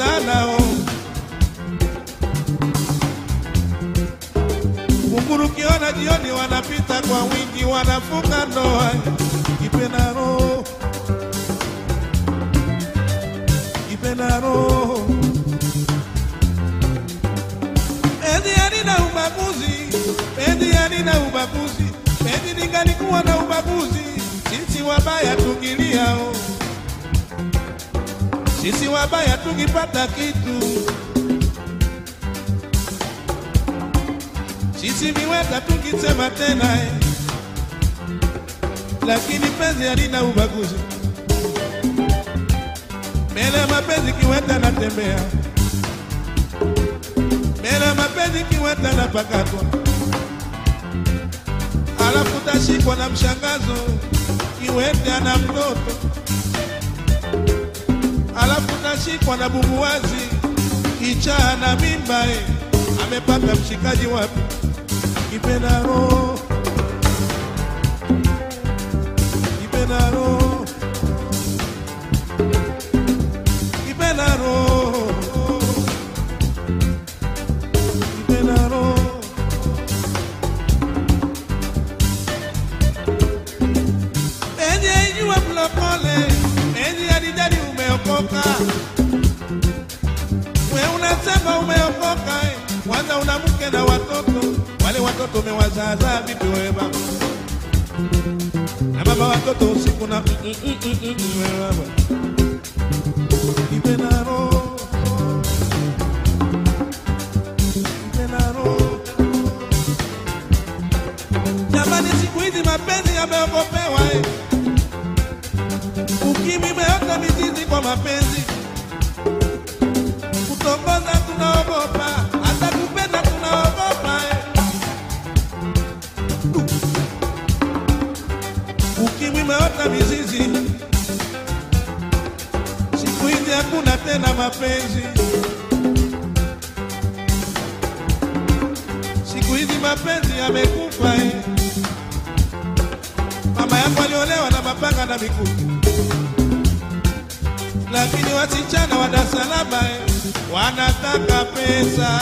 majini nao, kunguru kiona jioni wanapita kwa wingi wanafunga ndoa kipenda roho. Kipenda roho. Penzi halina ubaguzi penzi halina ubaguzi penzi lingalikuwa na ubaguzi sisi wabaya sisi wabaya tukipata kitu. Sisi viweta tukisema tena eh. lakini penzi halina ubaguzi. Mbele ya mapenzi kiweta natembea mbele ya mapenzi kiweta napakatwa alafu tashikwa na mshangazo kiwete ana mtoto alafu tashikwa na bumbuwazi kichaa na mimba eh. amepata mshikaji wapi? Kipenda roho roho umeokoka we unasema umeokoka eh. kwanza una mke na watoto. Wale watoto umewazazaa vipi wewe baba? Na baba watoto usiku na mm, mm, mm, wewe baba. Jamani siku hizi mapenzi yameogopewa eh. ukimwi imeota mizizi kwa mapenzi tena mapenzi siku hizi mapenzi yamekufa eh. mama yako aliolewa na mapanga na mikuki lakini wasichana wa Dar es Salaam eh, wanataka pesa.